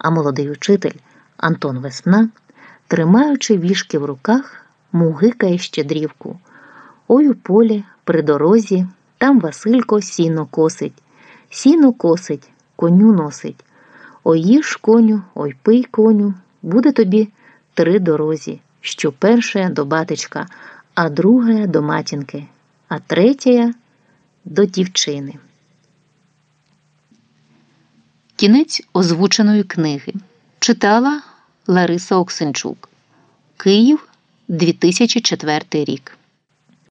а молодий учитель Антон Весна, тримаючи вішки в руках, мугикає щедрівку. Ой у полі, при дорозі, там Василько сіно косить, сіно косить, коню носить. Ой їж коню, ой пий коню, буде тобі три дорозі, що перша до батечка, а друга до матінки, а третя до дівчини. Кінець озвученої книги читала Лариса Оксенчук. Київ 2004 рік.